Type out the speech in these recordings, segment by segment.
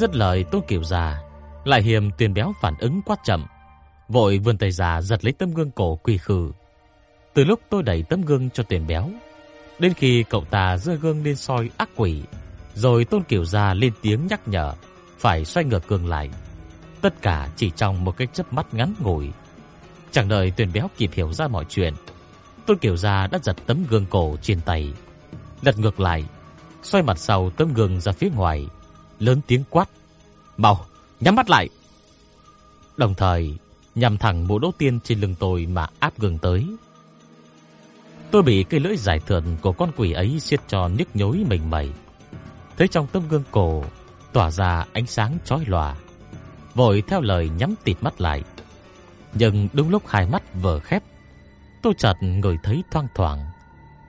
dứt lời Tôn Kiều già, lại hiềm tiền béo phản ứng quá chậm, vội vươn tay ra giật lấy tấm gương cổ quỳ khử. Từ lúc tôi đẩy tấm gương cho tiền béo, đến khi cậu ta giơ gương lên soi ác quỷ, rồi Tôn Kiều già lên tiếng nhắc nhở phải xoay ngược gương lại. Tất cả chỉ trong một cái chớp mắt ngắn ngủi. Chẳng đợi tiền béo kịp hiểu ra mọi chuyện, Tôn Kiều già đã giật tấm gương cổ trên tay, lật ngược lại, xoay mặt sau tấm gương ra phía ngoài lớn tiếng quát. Mau, nhắm mắt lại. Đồng thời, nhằm thẳng mũ đốt tiên trên lưng tôi mà áp gừng tới. Tôi bị cây lưỡi giải thượn của con quỷ ấy siết cho nhức nhối mình mẩy. Thấy trong tấm gương cổ tỏa ra ánh sáng chói lòa, vội theo lời nhắm tịt mắt lại. Nhưng đúng lúc hai mắt vừa khép, tôi chợt ngửi thấy thoang thoảng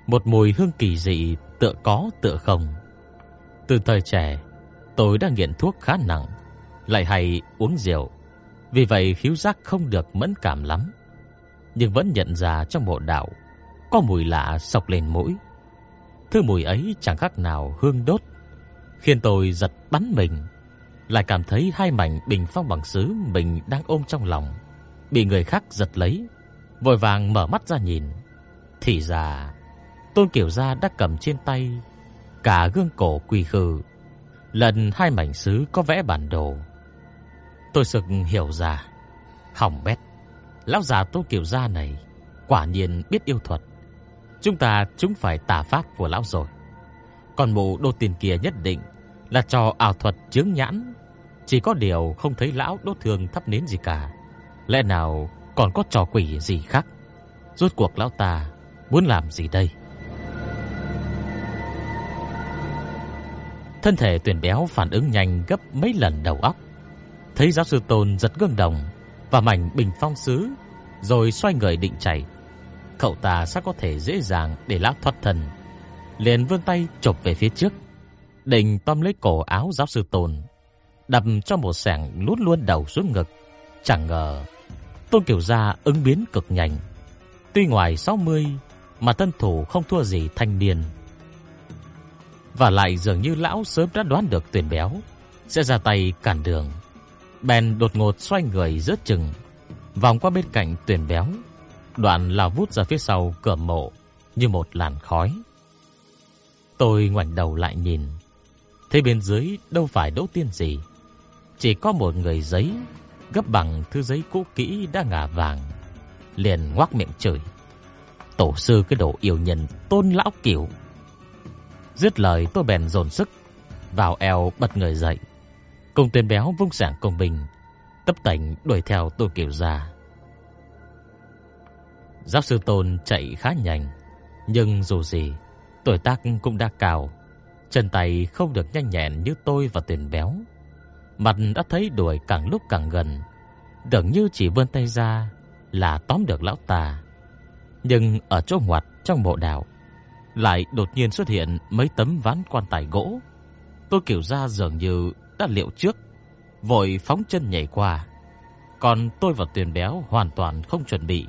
một mùi hương kỳ dị tựa có tựa không. Từ thời trẻ, Tôi đã nghiện thuốc khá nặng, lại hay uống rượu, vì vậy khiếu giác không được mẫn cảm lắm, nhưng vẫn nhận ra trong bộ đạo có mùi lạ sộc lên mũi. Thứ mùi ấy chẳng khác nào hương đốt, khiến tôi giật bắn mình, lại cảm thấy hai mảnh bình phong bằng sứ mình đang ôm trong lòng bị người khác giật lấy, vội vàng mở mắt ra nhìn. Thì ra, Tôn Kiều Gia đã cầm trên tay cả gương cổ quỳ khư lần hai mảnh sứ có vẽ bản đồ. Tôi sực hiểu ra, hỏng bét, lão già Tô Kiều gia này quả nhiên biết yêu thuật. Chúng ta chúng phải tà pháp của lão rồi. Còn mụ đô tiền kia nhất định là trò ảo thuật chướng nhãn, chỉ có điều không thấy lão đốt thường thắp nến gì cả. Lẽ nào còn có trò quỷ gì khác? Rốt cuộc lão ta muốn làm gì đây? Thân thể tuyển béo phản ứng nhanh gấp mấy lần đầu óc. Thấy giáo sư Tôn giật gương đồng và mảnh bình phong sứ, rồi xoay người định chạy. Cậu ta sao có thể dễ dàng để lão thoát thần Liền vươn tay chộp về phía trước, định tóm lấy cổ áo giáo sư Tôn, đập cho một sảng lút luôn đầu xuống ngực. Chẳng ngờ, Tôn Kiều Gia ứng biến cực nhanh. Tuy ngoài 60 mà thân thủ không thua gì thanh niên và lại dường như lão sớm đã đoán được tuyển béo. Sẽ ra tay cản đường. Bèn đột ngột xoay người rớt chừng, vòng qua bên cạnh tuyển béo, đoạn lao vút ra phía sau cửa mộ như một làn khói. Tôi ngoảnh đầu lại nhìn, thấy bên dưới đâu phải đỗ tiên gì, chỉ có một người giấy gấp bằng thư giấy cũ kỹ đã ngả vàng, liền ngoác miệng chửi: "Tổ sư cái đồ yêu nhân tôn lão kiểu. Dứt lời tôi bèn dồn sức vào eo bật người dậy. Cùng tên béo vung sảng công bình, tấp tảnh đuổi theo tôi kiểu già Giáo sư Tôn chạy khá nhanh, nhưng dù gì, tuổi tác cũng đã cao, chân tay không được nhanh nhẹn như tôi và tiền béo. Mặt đã thấy đuổi càng lúc càng gần, tưởng như chỉ vươn tay ra là tóm được lão ta. Nhưng ở chỗ ngoặt trong bộ đảo, lại đột nhiên xuất hiện mấy tấm ván quan tài gỗ. Tôi kiểu ra dường như đã liệu trước, vội phóng chân nhảy qua. Còn tôi và Tuyền Béo hoàn toàn không chuẩn bị,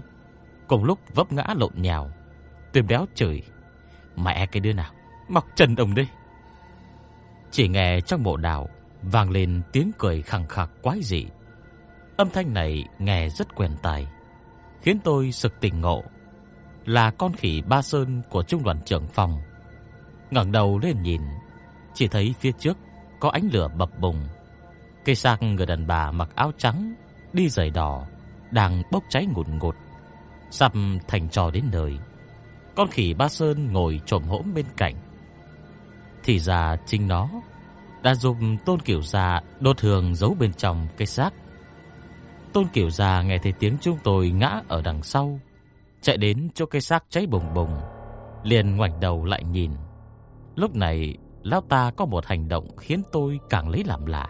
cùng lúc vấp ngã lộn nhào. Tuyền Béo chửi: "Mẹ cái đứa nào, mặc chân đồng đi." Chỉ nghe trong mộ đảo vang lên tiếng cười khẳng khặc quái dị. Âm thanh này nghe rất quen tai, khiến tôi sực tỉnh ngộ là con khỉ Ba Sơn của trung đoàn trưởng phòng. Ngẩng đầu lên nhìn, chỉ thấy phía trước có ánh lửa bập bùng. Cây xác người đàn bà mặc áo trắng, đi giày đỏ đang bốc cháy ngùn ngụt, sắp thành trò đến nơi. Con khỉ Ba Sơn ngồi chồm hổm bên cạnh. Thì ra chính nó đã dùng Tôn Kiểu Gia đốt hương giấu bên trong cây xác. Tôn Kiểu Gia nghe thấy tiếng chúng tôi ngã ở đằng sau, chạy đến chỗ cây xác cháy bùng bùng, liền ngoảnh đầu lại nhìn. Lúc này, Lão ta có một hành động khiến tôi càng lấy làm lạ.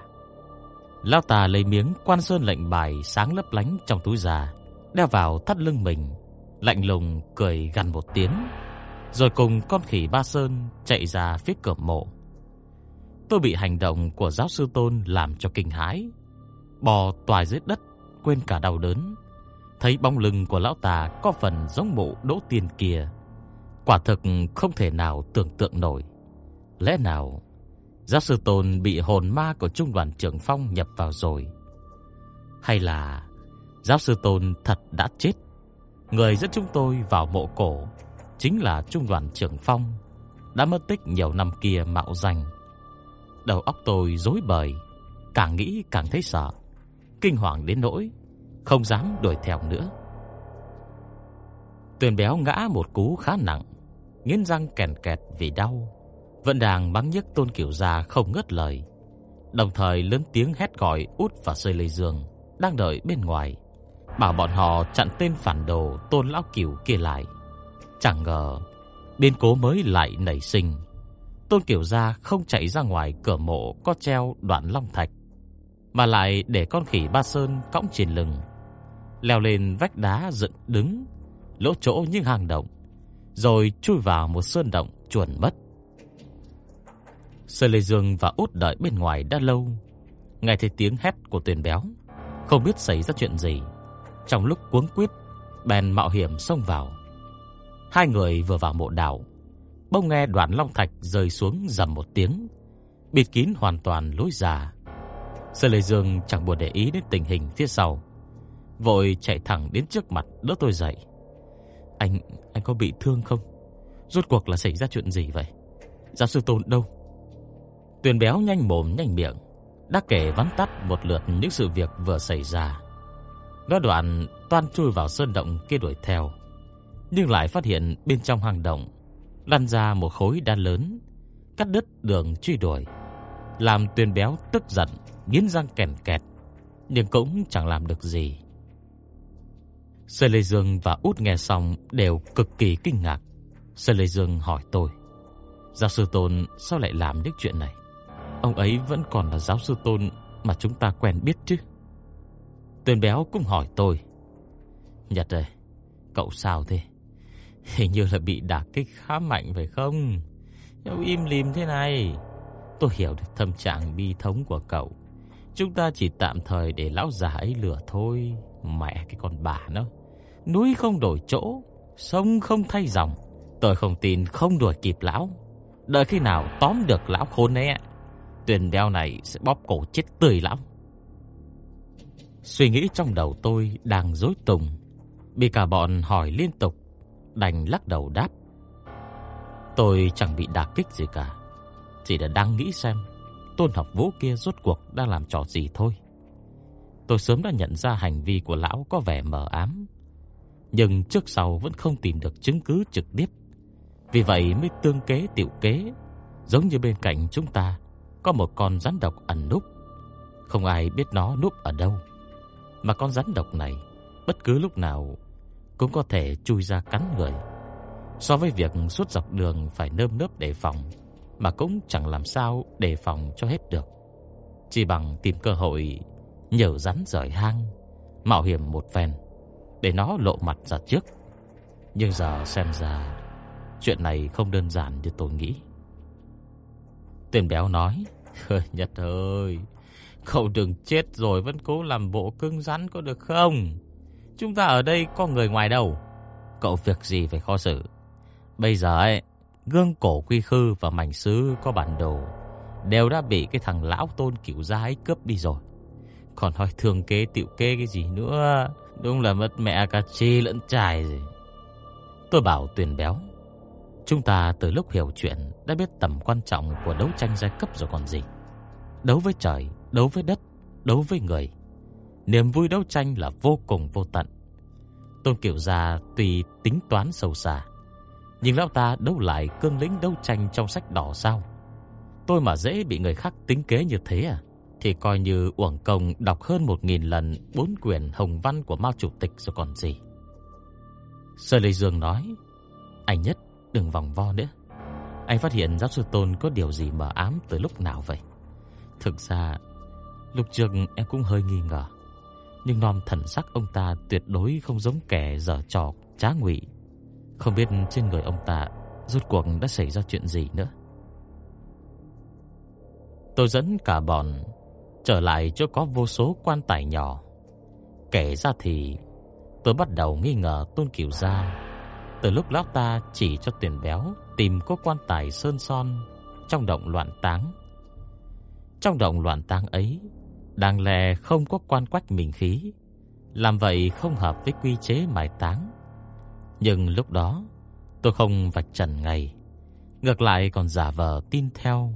Lão ta lấy miếng quan sơn lệnh bài sáng lấp lánh trong túi già, đeo vào thắt lưng mình, lạnh lùng cười gằn một tiếng, rồi cùng con khỉ ba sơn chạy ra phía cửa mộ. Tôi bị hành động của giáo sư Tôn làm cho kinh hãi, bò toài dưới đất, quên cả đau đớn. Thấy bóng lưng của lão ta có phần giống mộ đỗ tiền kia, quả thực không thể nào tưởng tượng nổi. Lẽ nào giáo sư Tôn bị hồn ma của trung đoàn trưởng Phong nhập vào rồi? Hay là giáo sư Tôn thật đã chết? Người dẫn chúng tôi vào mộ cổ chính là trung đoàn trưởng Phong, đã mất tích nhiều năm kia mạo danh. Đầu óc tôi rối bời, càng nghĩ càng thấy sợ, kinh hoàng đến nỗi không dám đuổi theo nữa. Tuyền béo ngã một cú khá nặng, nghiến răng kèn kẹt vì đau, vẫn đang bắn nhức Tôn Kiểu Gia không ngớt lời, đồng thời lớn tiếng hét gọi út và Sơi Lê Dương đang đợi bên ngoài, bảo bọn họ chặn tên phản đồ Tôn lão Cửu kia lại. Chẳng ngờ biến cố mới lại nảy sinh. Tôn Kiểu Gia không chạy ra ngoài cửa mộ có treo đoạn long thạch, mà lại để con khỉ Ba Sơn cõng trên lưng, leo lên vách đá dựng đứng, lỗ chỗ những hang động, rồi chui vào một sơn động chuồn mất. Sơ Lê Dương và Út đợi bên ngoài đã lâu, nghe thấy tiếng hét của Tuyền Béo, không biết xảy ra chuyện gì. Trong lúc cuống quýt, bèn mạo hiểm xông vào. Hai người vừa vào mộ đảo, bỗng nghe đoạn long thạch rơi xuống rầm một tiếng, bịt kín hoàn toàn lối ra. Sơ Lê Dương chẳng buồn để ý đến tình hình phía sau, vội chạy thẳng đến trước mặt đỡ tôi dậy. Anh, anh có bị thương không? Rốt cuộc là xảy ra chuyện gì vậy? Giáo sư Tôn đâu? Tuyền béo nhanh mồm nhanh miệng, đã kể vắn tắt một lượt những sự việc vừa xảy ra. Nó đoạn toan chui vào sơn động kia đuổi theo, nhưng lại phát hiện bên trong hang động lăn ra một khối đá lớn, cắt đứt đường truy đuổi, làm Tuyền béo tức giận, nghiến răng kèn kẹt, nhưng cũng chẳng làm được gì. Sơ Lê Dương và Út nghe xong đều cực kỳ kinh ngạc. Sơ Lê Dương hỏi tôi, giáo sư Tôn sao lại làm những chuyện này? Ông ấy vẫn còn là giáo sư Tôn mà chúng ta quen biết chứ. Tuyền béo cũng hỏi tôi, Nhật ơi, cậu sao thế? Hình như là bị đả kích khá mạnh phải không? Sao im lìm thế này? Tôi hiểu được tâm trạng bi thống của cậu. Chúng ta chỉ tạm thời để lão già ấy lừa thôi. Mẹ cái con bà nó. Núi không đổi chỗ, sông không thay dòng. Tôi không tin không đuổi kịp lão. Đợi khi nào tóm được lão khốn ấy, tuyển đeo này sẽ bóp cổ chết tươi lắm. Suy nghĩ trong đầu tôi đang rối tung, bị cả bọn hỏi liên tục, đành lắc đầu đáp. Tôi chẳng bị đả kích gì cả, chỉ là đang nghĩ xem Tôn học vũ kia rốt cuộc đang làm trò gì thôi. Tôi sớm đã nhận ra hành vi của lão có vẻ mờ ám, nhưng trước sau vẫn không tìm được chứng cứ trực tiếp. Vì vậy mới tương kế tiểu kế, giống như bên cạnh chúng ta có một con rắn độc ẩn núp. Không ai biết nó núp ở đâu. Mà con rắn độc này bất cứ lúc nào cũng có thể chui ra cắn người. So với việc suốt dọc đường phải nơm nớp đề phòng, mà cũng chẳng làm sao đề phòng cho hết được. Chỉ bằng tìm cơ hội nhờ rắn rời hang, mạo hiểm một phen để nó lộ mặt ra trước. Nhưng giờ xem ra chuyện này không đơn giản như tôi nghĩ. Tên béo nói, Nhật ơi, cậu đừng chết rồi vẫn cố làm bộ cứng rắn có được không? Chúng ta ở đây có người ngoài đâu. Cậu việc gì phải khó xử. Bây giờ ấy, gương cổ quy khư và mảnh sứ có bản đồ đều đã bị cái thằng lão tôn kiểu gia ấy cướp đi rồi. Còn hỏi thường kế tiểu kê cái gì nữa, đúng là mất mẹ cả chi lẫn trài rồi. Tôi bảo tuyển béo, chúng ta từ lúc hiểu chuyện đã biết tầm quan trọng của đấu tranh giai cấp rồi còn gì. Đấu với trời, đấu với đất, đấu với người. Niềm vui đấu tranh là vô cùng vô tận. Tôn Kiều Gia tùy tính toán sâu xa, nhưng lão ta đấu lại cương lĩnh đấu tranh trong sách đỏ sao? Tôi mà dễ bị người khác tính kế như thế à? Thì coi như uổng công đọc hơn một nghìn lần bốn quyển hồng văn của Mao Chủ tịch rồi còn gì. Sơ Lê Dương nói, anh nhất đừng vòng vo nữa. Anh phát hiện giáo sư Tôn có điều gì mờ ám từ lúc nào vậy? Thực ra, lúc trước em cũng hơi nghi ngờ. Nhưng nom thần sắc ông ta tuyệt đối không giống kẻ giở trò trá ngụy. Không biết trên người ông ta rốt cuộc đã xảy ra chuyện gì nữa. Tôi dẫn cả bọn trở lại chỗ có vô số quan tài nhỏ. Kể ra thì tôi bắt đầu nghi ngờ Tôn Cửu gia. Từ lúc lão ta chỉ cho Tiền Béo tìm có quan tài sơn son trong động loạn táng. Trong động loạn táng ấy, đáng lẽ không có quan quách mình khí, làm vậy không hợp với quy chế mai táng. Nhưng lúc đó, tôi không vạch trần ngay, ngược lại còn giả vờ tin theo.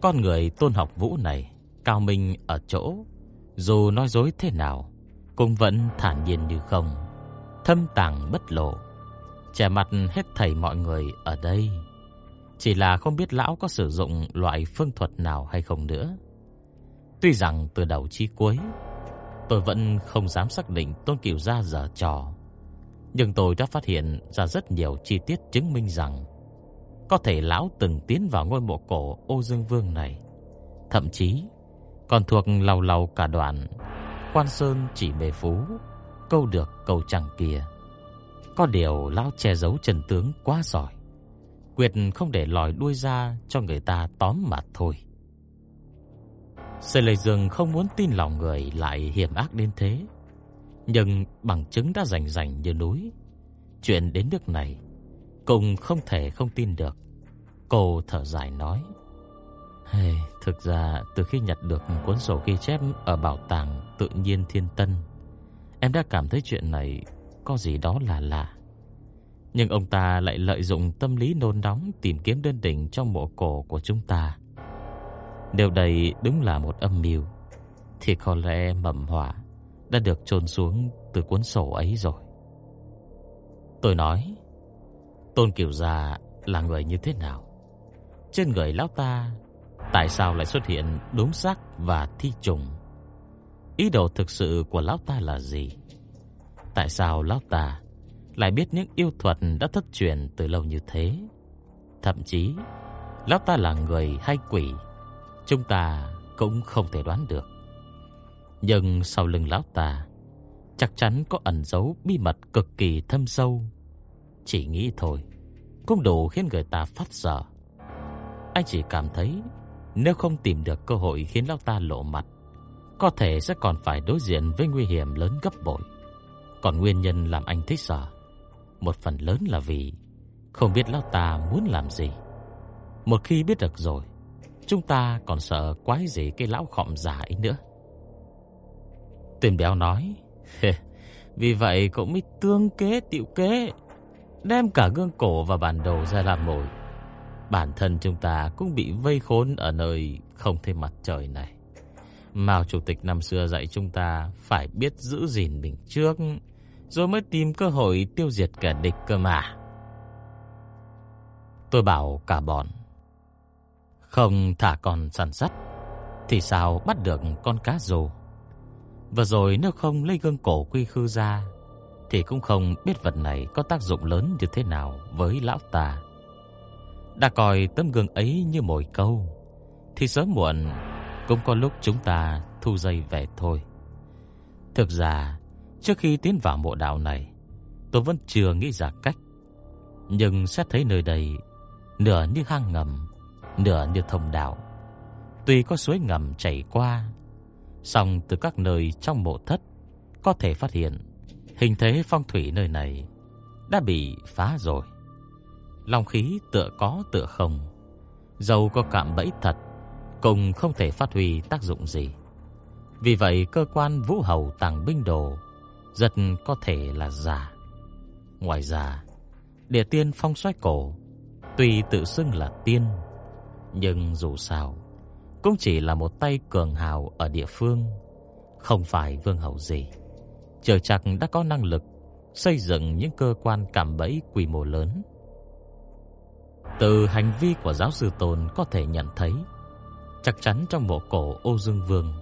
Con người tôn học vũ này, cao minh ở chỗ, dù nói dối thế nào, cũng vẫn thản nhiên như không, thâm tàng bất lộ, che mặt hết thảy mọi người ở đây. Chỉ là không biết lão có sử dụng loại phương thuật nào hay không nữa. Tuy rằng từ đầu chí cuối, tôi vẫn không dám xác định Tôn Kiều Gia dở trò. Nhưng tôi đã phát hiện ra rất nhiều chi tiết chứng minh rằng có thể lão từng tiến vào ngôi mộ cổ Ô Dương Vương này. Thậm chí còn thuộc lầu lầu cả đoạn Quan Sơn chỉ mê phú, câu được câu chẳng kia. Có điều lão che giấu trần tướng quá giỏi. Quyệt không để lòi đuôi ra cho người ta tóm mặt thôi. Sê Lê Dương không muốn tin lòng người lại hiểm ác đến thế. Nhưng bằng chứng đã rành rành như núi. Chuyện đến nước này, cùng không thể không tin được. Cô thở dài nói. Hey, thực ra từ khi nhặt được cuốn sổ ghi chép ở bảo tàng tự nhiên thiên tân, em đã cảm thấy chuyện này có gì đó là lạ. Nhưng ông ta lại lợi dụng tâm lý nôn nóng tìm kiếm đơn đỉnh trong mộ cổ của chúng ta. Điều đây đúng là một âm mưu, thì có lẽ mầm hỏa đã được chôn xuống từ cuốn sổ ấy rồi. Tôi nói, Tôn Kiều Gia là người như thế nào? Trên người lão ta tại sao lại xuất hiện đốm xác và thi trùng? Ý đồ thực sự của lão ta là gì? Tại sao lão ta lại biết những yêu thuật đã thất truyền từ lâu như thế? Thậm chí, lão ta là người hay quỷ, chúng ta cũng không thể đoán được. Nhưng sau lưng lão ta, chắc chắn có ẩn giấu bí mật cực kỳ thâm sâu. Chỉ nghĩ thôi, cũng đủ khiến người ta phát sợ. Anh chỉ cảm thấy nếu không tìm được cơ hội khiến lão ta lộ mặt, có thể sẽ còn phải đối diện với nguy hiểm lớn gấp bội. Còn nguyên nhân làm anh thích sợ, một phần lớn là vì không biết lão ta muốn làm gì. Một khi biết được rồi, chúng ta còn sợ quái gì cái lão khọm giả ấy nữa. Tuyền béo nói, vì vậy cậu mới tương kế tiệu kế, đem cả gương cổ và bản đồ ra làm mồi Bản thân chúng ta cũng bị vây khốn ở nơi không thấy mặt trời này. Mao Chủ tịch năm xưa dạy chúng ta phải biết giữ gìn mình trước, rồi mới tìm cơ hội tiêu diệt kẻ địch cơ mà. Tôi bảo cả bọn, không thả con săn sắt, thì sao bắt được con cá rồ. Và rồi nếu không lấy gương cổ quy khư ra, thì cũng không biết vật này có tác dụng lớn như thế nào với lão ta. Đã coi tấm gương ấy như mồi câu. Thì sớm muộn, Cũng có lúc chúng ta thu dây về thôi. Thực ra, Trước khi tiến vào mộ đạo này, Tôi vẫn chưa nghĩ ra cách. Nhưng xét thấy nơi đây, Nửa như hang ngầm, Nửa như thông đạo. Tuy có suối ngầm chảy qua, song từ các nơi trong mộ thất, Có thể phát hiện Hình thế phong thủy nơi này Đã bị phá rồi long khí tựa có tựa không. Dầu có cạm bẫy thật, cùng không thể phát huy tác dụng gì. Vì vậy cơ quan vũ hầu tàng binh đồ rất có thể là giả. Ngoài ra, địa tiên phong xoay cổ tuy tự xưng là tiên, nhưng dù sao cũng chỉ là một tay cường hào ở địa phương, không phải vương hầu gì. Chờ chắc đã có năng lực xây dựng những cơ quan cảm bẫy quy mô lớn. Từ hành vi của giáo sư Tôn có thể nhận thấy, chắc chắn trong mộ cổ Ô Dương Vương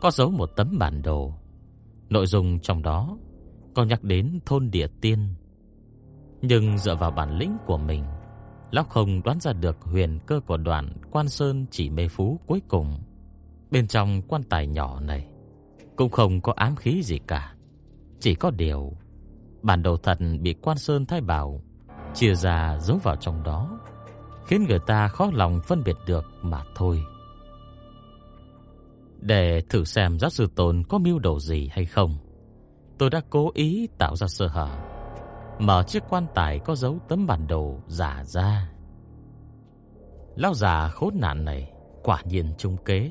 có giấu một tấm bản đồ. Nội dung trong đó có nhắc đến thôn địa tiên. Nhưng dựa vào bản lĩnh của mình, Lão không đoán ra được huyền cơ của đoạn quan sơn chỉ mê phú cuối cùng. Bên trong quan tài nhỏ này cũng không có ám khí gì cả. Chỉ có điều bản đồ thật bị quan sơn thay bảo chia ra giấu vào trong đó, khiến người ta khó lòng phân biệt được mà thôi. Để thử xem giáo sư Tôn có mưu đồ gì hay không, tôi đã cố ý tạo ra sơ hở, mở chiếc quan tài có dấu tấm bản đồ giả ra. Lão già khốn nạn này quả nhiên trung kế.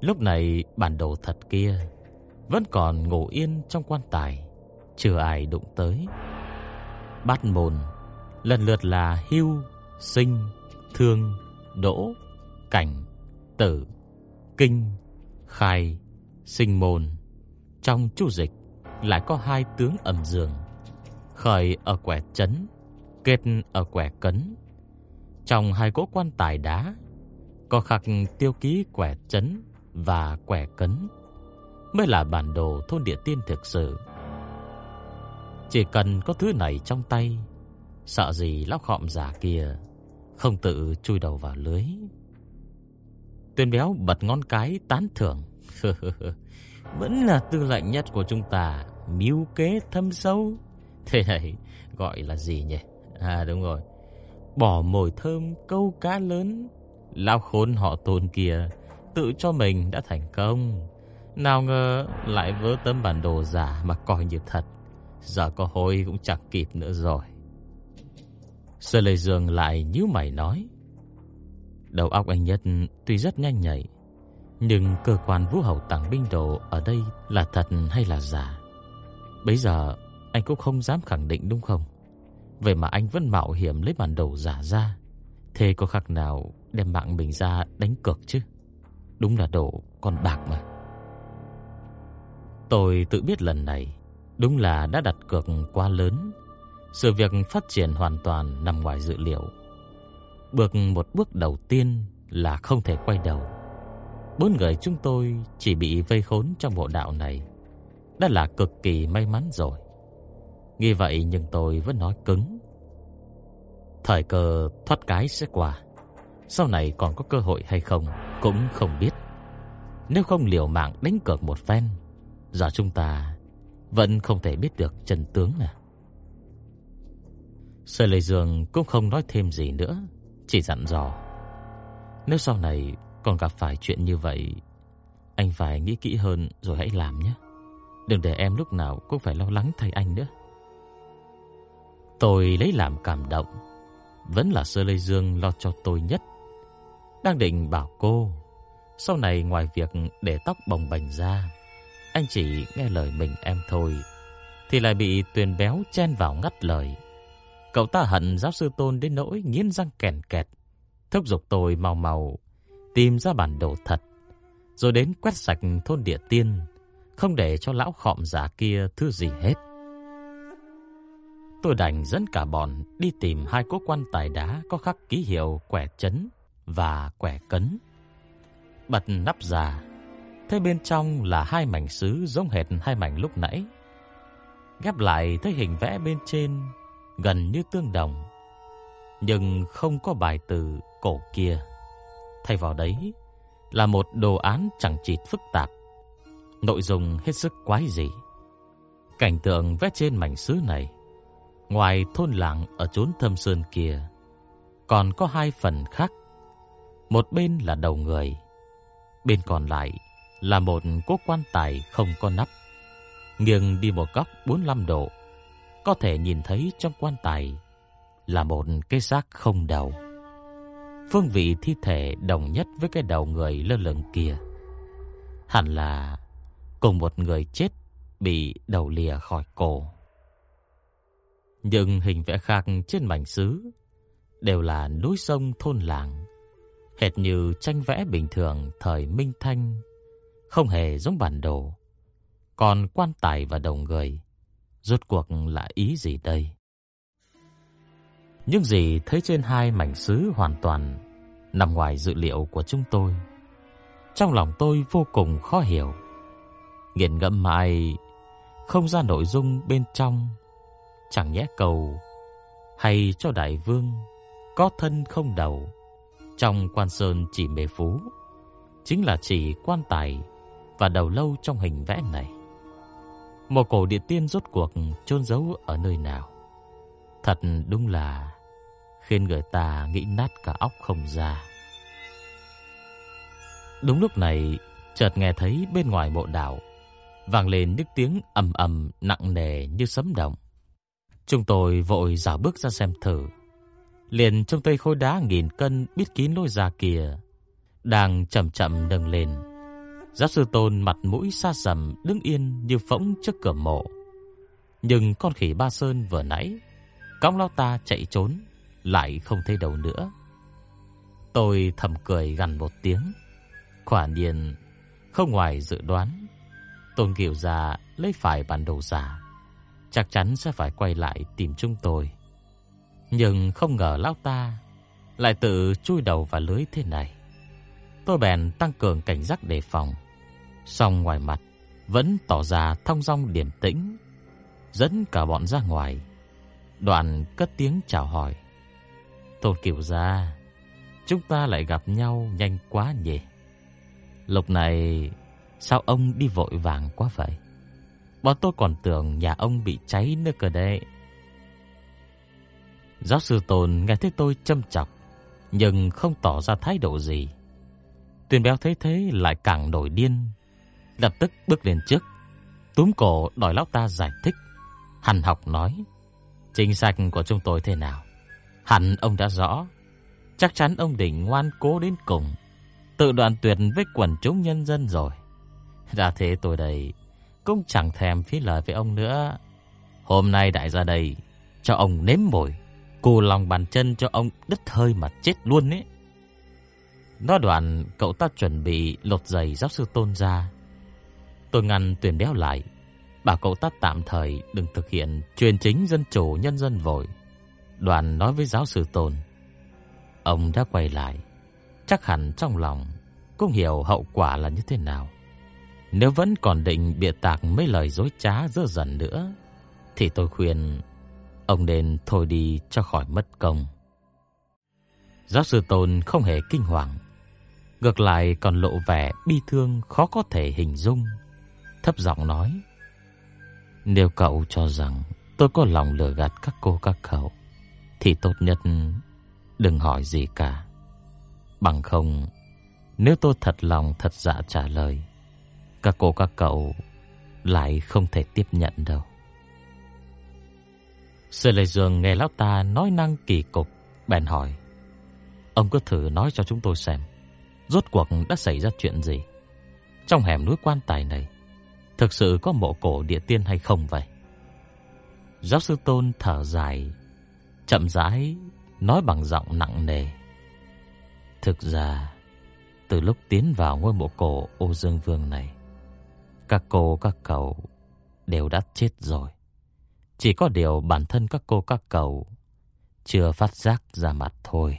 Lúc này bản đồ thật kia vẫn còn ngủ yên trong quan tài, chưa ai đụng tới. Bát môn lần lượt là hưu, sinh, thương, đỗ, cảnh, tử, kinh, khai, sinh môn. Trong chu dịch lại có hai tướng ẩm dường, khởi ở quẻ chấn, kết ở quẻ cấn. Trong hai cỗ quan tài đá có khắc tiêu ký quẻ chấn và quẻ cấn mới là bản đồ thôn địa tiên thực sự. Chỉ cần có thứ này trong tay, sợ gì lão khọm giả kia không tự chui đầu vào lưới. Tuyên béo bật ngón cái tán thưởng. Vẫn là tư lệnh nhất của chúng ta, mưu kế thâm sâu. Thế này gọi là gì nhỉ? À đúng rồi. Bỏ mồi thơm câu cá lớn. Lao khốn họ tôn kia tự cho mình đã thành công. Nào ngờ lại vớ tấm bản đồ giả mà coi như thật. Giờ có hối cũng chẳng kịp nữa rồi. Sơ Lê Dương lại nhíu mày nói. Đầu óc anh Nhất tuy rất nhanh nhạy, nhưng cơ quan vũ hầu tàng binh đồ ở đây là thật hay là giả? Bây giờ anh cũng không dám khẳng định đúng không? Vậy mà anh vẫn mạo hiểm lấy bản đồ giả ra. Thế có khác nào đem mạng mình ra đánh cược chứ? Đúng là đồ con bạc mà. Tôi tự biết lần này đúng là đã đặt cược quá lớn. Sự việc phát triển hoàn toàn nằm ngoài dự liệu. Bước một bước đầu tiên là không thể quay đầu. Bốn người chúng tôi chỉ bị vây khốn trong bộ đạo này. Đã là cực kỳ may mắn rồi. Nghĩ vậy nhưng tôi vẫn nói cứng. Thời cơ thoát cái sẽ qua. Sau này còn có cơ hội hay không cũng không biết. Nếu không liều mạng đánh cược một phen, giờ chúng ta vẫn không thể biết được chân tướng à. Sở Lệ Dương cũng không nói thêm gì nữa, chỉ dặn dò. Nếu sau này còn gặp phải chuyện như vậy, anh phải nghĩ kỹ hơn rồi hãy làm nhé. Đừng để em lúc nào cũng phải lo lắng thay anh nữa. Tôi lấy làm cảm động, vẫn là Sơ Lê Dương lo cho tôi nhất. Đang định bảo cô, sau này ngoài việc để tóc bồng bềnh ra, anh chỉ nghe lời mình em thôi, thì lại bị Tuyền béo chen vào ngắt lời. Cậu ta hận giáo sư Tôn đến nỗi nghiến răng kèn kẹt, thúc giục tôi mau mau tìm ra bản đồ thật, rồi đến quét sạch thôn địa tiên, không để cho lão khọm giả kia thứ gì hết. Tôi đành dẫn cả bọn đi tìm hai cố quan tài đá có khắc ký hiệu quẻ chấn và quẻ cấn. Bật nắp ra, thấy bên trong là hai mảnh sứ giống hệt hai mảnh lúc nãy. Ghép lại thấy hình vẽ bên trên gần như tương đồng, nhưng không có bài từ cổ kia. Thay vào đấy là một đồ án chẳng chịt phức tạp, nội dung hết sức quái dị. Cảnh tượng vẽ trên mảnh sứ này, ngoài thôn làng ở chốn thâm sơn kia, còn có hai phần khác. Một bên là đầu người, bên còn lại là một cố quan tài không có nắp. Nghiêng đi một góc 45 độ, có thể nhìn thấy trong quan tài là một cái xác không đầu. Phương vị thi thể đồng nhất với cái đầu người lơ lửng kia. Hẳn là cùng một người chết bị đầu lìa khỏi cổ. Nhưng hình vẽ khác trên mảnh sứ đều là núi sông thôn làng, hệt như tranh vẽ bình thường thời Minh Thanh, không hề giống bản đồ. Còn quan tài và đồng người, rốt cuộc là ý gì đây? Những gì thấy trên hai mảnh sứ hoàn toàn nằm ngoài dự liệu của chúng tôi. Trong lòng tôi vô cùng khó hiểu. Nghiền ngẫm mãi không ra nội dung bên trong, chẳng nhẽ cầu hay cho đại vương có thân không đầu. Trong quan sơn chỉ mê phú, chính là chỉ quan tài và đầu lâu trong hình vẽ này. Một cổ địa tiên rốt cuộc chôn giấu ở nơi nào? Thật đúng là khiến người ta nghĩ nát cả óc không ra. Đúng lúc này, chợt nghe thấy bên ngoài mộ đảo vang lên những tiếng ầm ầm nặng nề như sấm động. Chúng tôi vội dạo bước ra xem thử. Liền trong tay khối đá nghìn cân biết kín lối ra kia, đang chậm chậm nâng lên. Giáo sư Tôn mặt mũi xa sầm đứng yên như phỗng trước cửa mộ. Nhưng con khỉ Ba Sơn vừa nãy, cong lao ta chạy trốn, lại không thấy đầu nữa. Tôi thầm cười gần một tiếng. Quả nhiên, không ngoài dự đoán, Tôn Kiều già lấy phải bản đồ giả, chắc chắn sẽ phải quay lại tìm chúng tôi. Nhưng không ngờ lão ta lại tự chui đầu vào lưới thế này. Tôi bèn tăng cường cảnh giác đề phòng, song ngoài mặt vẫn tỏ ra thông dong điềm tĩnh, dẫn cả bọn ra ngoài. Đoàn cất tiếng chào hỏi. Tôn Cửu gia, chúng ta lại gặp nhau nhanh quá nhỉ? Lúc này sao ông đi vội vàng quá vậy? Bọn tôi còn tưởng nhà ông bị cháy nữa cơ đấy. Giáo sư Tôn nghe thấy tôi châm chọc, nhưng không tỏ ra thái độ gì. Tuyền béo thấy thế lại càng nổi điên, lập tức bước lên trước, túm cổ đòi lão ta giải thích. Hàn học nói, chính sách của chúng tôi thế nào? Hẳn ông đã rõ, chắc chắn ông định ngoan cố đến cùng, tự đoạn tuyệt với quần chúng nhân dân rồi. Đã thế tôi đây cũng chẳng thèm phí lời với ông nữa. Hôm nay đại gia đây cho ông nếm mồi, cù lòng bàn chân cho ông đứt hơi mà chết luôn ấy. Nói đoạn cậu ta chuẩn bị lột giày giáo sư tôn ra. Tôi ngăn tuyển đéo lại, bảo cậu ta tạm thời đừng thực hiện truyền chính dân chủ nhân dân vội. Đoàn nói với giáo sư tôn. Ông đã quay lại, chắc hẳn trong lòng cũng hiểu hậu quả là như thế nào. Nếu vẫn còn định bịa tạc mấy lời dối trá dơ dần nữa, thì tôi khuyên ông nên thôi đi cho khỏi mất công. Giáo sư Tôn không hề kinh hoàng, ngược lại còn lộ vẻ bi thương khó có thể hình dung, thấp giọng nói: "Nếu cậu cho rằng tôi có lòng lừa gạt các cô các cậu, thì tốt nhất đừng hỏi gì cả. Bằng không, nếu tôi thật lòng thật dạ trả lời, các cô các cậu lại không thể tiếp nhận đâu. Sư Lê Dương nghe lão ta nói năng kỳ cục, bèn hỏi. Ông cứ thử nói cho chúng tôi xem, rốt cuộc đã xảy ra chuyện gì? Trong hẻm núi quan tài này, thực sự có mộ cổ địa tiên hay không vậy? Giáo sư Tôn thở dài, chậm rãi nói bằng giọng nặng nề. Thực ra, từ lúc tiến vào ngôi mộ cổ Ô Dương Vương này, các cô các cậu đều đã chết rồi. Chỉ có điều bản thân các cô các cậu chưa phát giác ra mặt thôi.